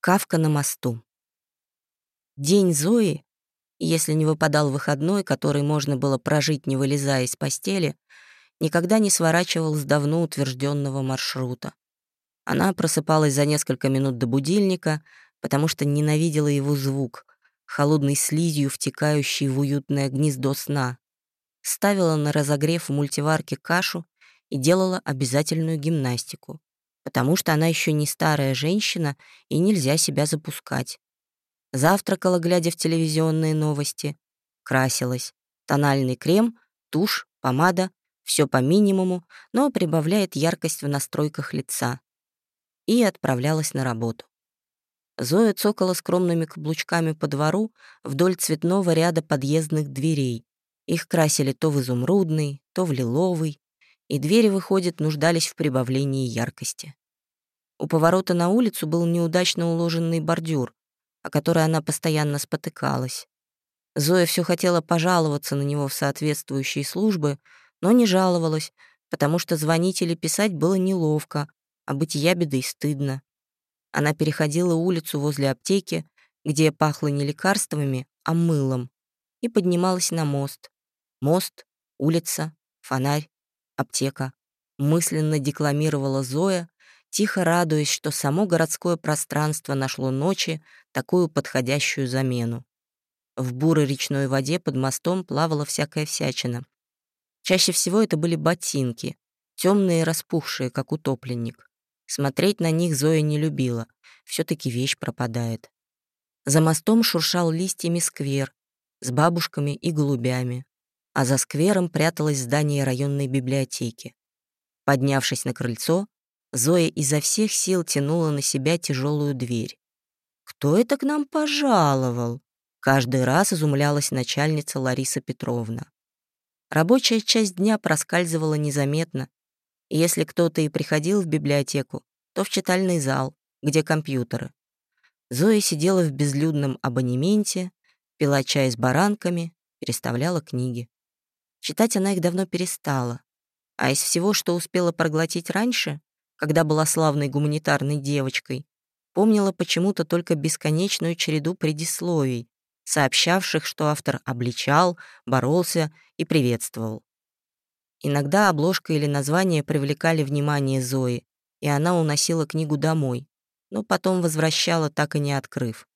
Кавка на мосту. День Зои, если не выпадал выходной, который можно было прожить, не вылезая из постели, никогда не сворачивал с давно утвержденного маршрута. Она просыпалась за несколько минут до будильника, потому что ненавидела его звук, холодной слизью, втекающей в уютное гнездо сна. Ставила на разогрев в мультиварке кашу и делала обязательную гимнастику потому что она еще не старая женщина и нельзя себя запускать. Завтракала, глядя в телевизионные новости, красилась. Тональный крем, тушь, помада — все по минимуму, но прибавляет яркость в настройках лица. И отправлялась на работу. Зоя цокала скромными каблучками по двору вдоль цветного ряда подъездных дверей. Их красили то в изумрудный, то в лиловый, и двери, выходят, нуждались в прибавлении яркости. У поворота на улицу был неудачно уложенный бордюр, о который она постоянно спотыкалась. Зоя все хотела пожаловаться на него в соответствующие службы, но не жаловалась, потому что звонить или писать было неловко, а быть ябедой стыдно. Она переходила улицу возле аптеки, где пахло не лекарствами, а мылом, и поднималась на мост. Мост, улица, фонарь, аптека. Мысленно декламировала Зоя, тихо радуясь, что само городское пространство нашло ночи такую подходящую замену. В бурой речной воде под мостом плавала всякая всячина. Чаще всего это были ботинки, темные и распухшие, как утопленник. Смотреть на них Зоя не любила, все таки вещь пропадает. За мостом шуршал листьями сквер с бабушками и голубями, а за сквером пряталось здание районной библиотеки. Поднявшись на крыльцо, Зоя изо всех сил тянула на себя тяжелую дверь. «Кто это к нам пожаловал?» Каждый раз изумлялась начальница Лариса Петровна. Рабочая часть дня проскальзывала незаметно, если кто-то и приходил в библиотеку, то в читальный зал, где компьютеры. Зоя сидела в безлюдном абонементе, пила чай с баранками, переставляла книги. Читать она их давно перестала, а из всего, что успела проглотить раньше, когда была славной гуманитарной девочкой, помнила почему-то только бесконечную череду предисловий, сообщавших, что автор обличал, боролся и приветствовал. Иногда обложка или название привлекали внимание Зои, и она уносила книгу домой, но потом возвращала, так и не открыв.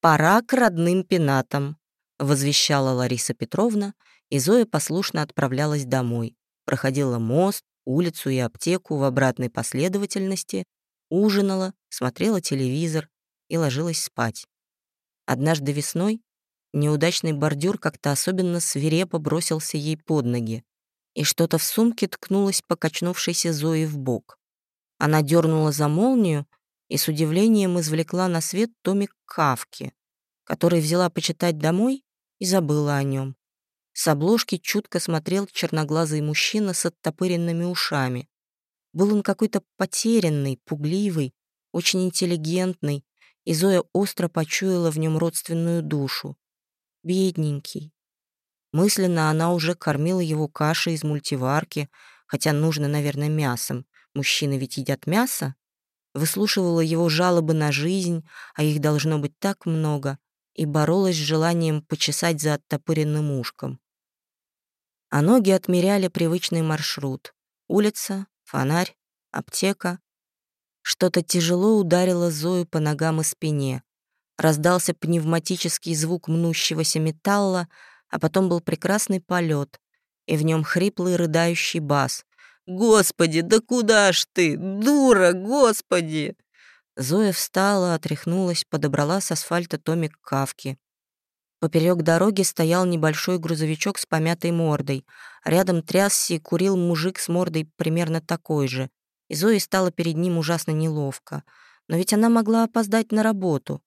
«Пора к родным пенатам», — возвещала Лариса Петровна, и Зоя послушно отправлялась домой, проходила мост, улицу и аптеку в обратной последовательности, ужинала, смотрела телевизор и ложилась спать. Однажды весной неудачный бордюр как-то особенно свирепо бросился ей под ноги, и что-то в сумке ткнулось покачнувшейся Зои в бок. Она дернула за молнию и с удивлением извлекла на свет томик Кавки, который взяла почитать домой и забыла о нем. С обложки чутко смотрел черноглазый мужчина с оттопыренными ушами. Был он какой-то потерянный, пугливый, очень интеллигентный, и Зоя остро почуяла в нем родственную душу. Бедненький. Мысленно она уже кормила его кашей из мультиварки, хотя нужно, наверное, мясом. Мужчины ведь едят мясо. Выслушивала его жалобы на жизнь, а их должно быть так много, и боролась с желанием почесать за оттопыренным ушком а ноги отмеряли привычный маршрут. Улица, фонарь, аптека. Что-то тяжело ударило Зою по ногам и спине. Раздался пневматический звук мнущегося металла, а потом был прекрасный полет, и в нем хриплый рыдающий бас. «Господи, да куда ж ты? Дура, господи!» Зоя встала, отряхнулась, подобрала с асфальта томик кавки. Поперек дороги стоял небольшой грузовичок с помятой мордой. Рядом трясся и курил мужик с мордой примерно такой же. И Зои стало перед ним ужасно неловко. Но ведь она могла опоздать на работу.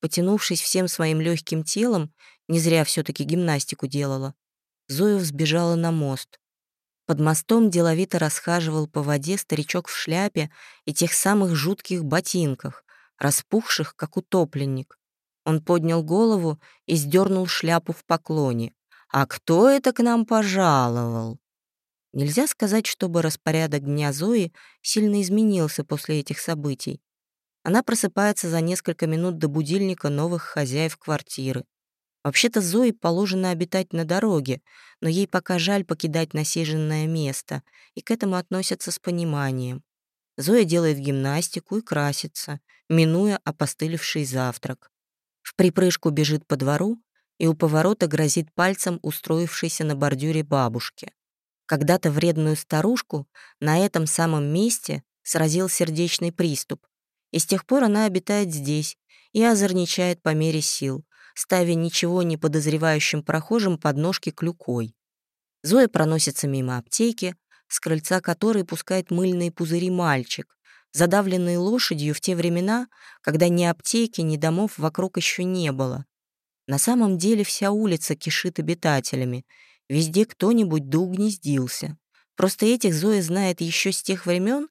Потянувшись всем своим легким телом, не зря все таки гимнастику делала, Зоя взбежала на мост. Под мостом деловито расхаживал по воде старичок в шляпе и тех самых жутких ботинках, распухших, как утопленник. Он поднял голову и сдернул шляпу в поклоне. «А кто это к нам пожаловал?» Нельзя сказать, чтобы распорядок дня Зои сильно изменился после этих событий. Она просыпается за несколько минут до будильника новых хозяев квартиры. Вообще-то Зои положено обитать на дороге, но ей пока жаль покидать насиженное место, и к этому относятся с пониманием. Зоя делает гимнастику и красится, минуя опостылевший завтрак. В припрыжку бежит по двору и у поворота грозит пальцем устроившейся на бордюре бабушке. Когда-то вредную старушку на этом самом месте сразил сердечный приступ, и с тех пор она обитает здесь и озорничает по мере сил, ставя ничего не подозревающим прохожим подножки клюкой. Зоя проносится мимо аптеки, с крыльца которой пускает мыльные пузыри мальчик, задавленный лошадью в те времена, когда ни аптеки, ни домов вокруг еще не было. На самом деле вся улица кишит обитателями, везде кто-нибудь да угнездился. Просто этих Зоя знает еще с тех времен,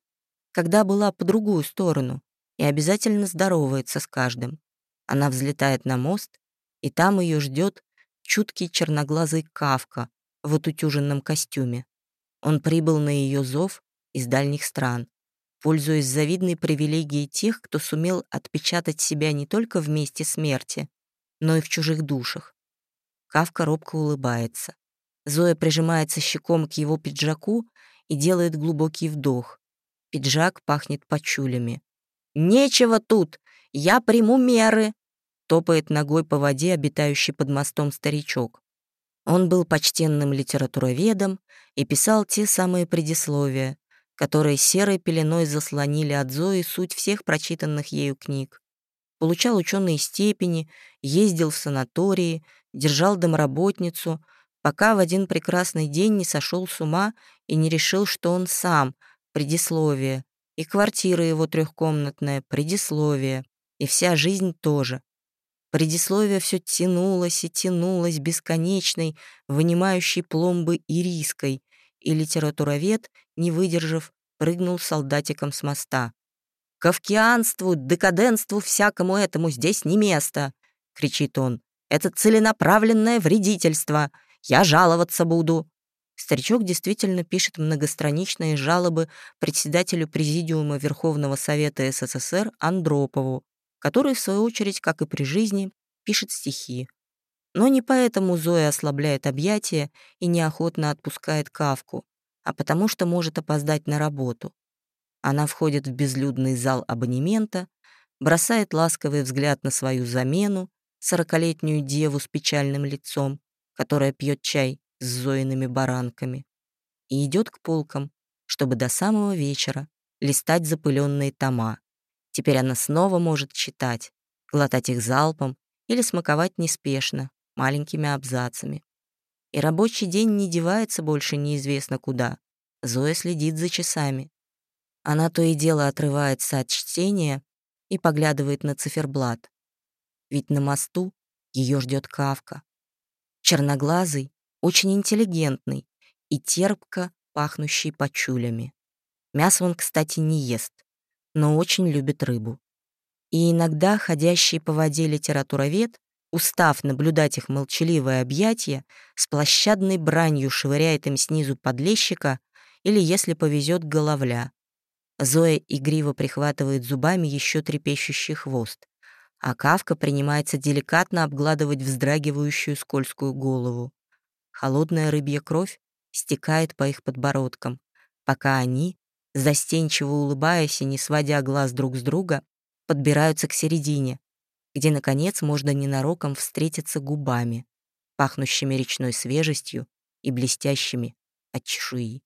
когда была по другую сторону, и обязательно здоровается с каждым. Она взлетает на мост, и там ее ждет чуткий черноглазый Кавка в отутюженном костюме. Он прибыл на ее зов из дальних стран, пользуясь завидной привилегией тех, кто сумел отпечатать себя не только в месте смерти, но и в чужих душах. Кавка робко улыбается. Зоя прижимается щеком к его пиджаку и делает глубокий вдох. Пиджак пахнет пачулями. «Нечего тут! Я приму меры!» Топает ногой по воде обитающий под мостом старичок. Он был почтенным литературоведом и писал те самые предисловия, которые серой пеленой заслонили от Зои суть всех прочитанных ею книг. Получал ученые степени, ездил в санатории, держал домработницу, пока в один прекрасный день не сошел с ума и не решил, что он сам — предисловие, и квартира его трехкомнатная — предисловие, и вся жизнь тоже. Предисловие все тянулось и тянулось бесконечной, вынимающей пломбы ириской, и литературовед, не выдержав, прыгнул солдатиком с моста. «Кавкианству, декаденству, всякому этому здесь не место!» — кричит он. «Это целенаправленное вредительство! Я жаловаться буду!» Старичок действительно пишет многостраничные жалобы председателю Президиума Верховного Совета СССР Андропову, который, в свою очередь, как и при жизни, пишет стихи. Но не поэтому Зоя ослабляет объятия и неохотно отпускает Кавку, а потому что может опоздать на работу. Она входит в безлюдный зал абонемента, бросает ласковый взгляд на свою замену, сорокалетнюю деву с печальным лицом, которая пьет чай с Зоиными баранками, и идет к полкам, чтобы до самого вечера листать запыленные тома. Теперь она снова может читать, глотать их залпом или смаковать неспешно, маленькими абзацами. И рабочий день не девается больше неизвестно куда. Зоя следит за часами. Она то и дело отрывается от чтения и поглядывает на циферблат. Ведь на мосту ее ждет Кавка. Черноглазый, очень интеллигентный и терпко пахнущий пачулями. Мясо он, кстати, не ест, но очень любит рыбу. И иногда ходящий по воде литературовед, устав наблюдать их молчаливое объятие, с площадной бранью швыряет им снизу подлещика или, если повезет, головля. Зоя игриво прихватывает зубами еще трепещущий хвост, а Кавка принимается деликатно обгладывать вздрагивающую скользкую голову. Холодная рыбья кровь стекает по их подбородкам, пока они, застенчиво улыбаясь и не сводя глаз друг с друга, подбираются к середине, где, наконец, можно ненароком встретиться губами, пахнущими речной свежестью и блестящими от чешуи.